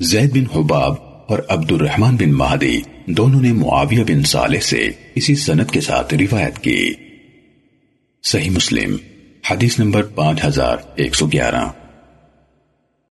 زید بن حباب اور عبد الرحمن بن مہدی دونوں نے معاویہ بن صالح سے اسی سنت کے ساتھ روایت کی۔ صحیح مسلم، حدیث نمبر پانچ ہزار ایک سو گیارہ۔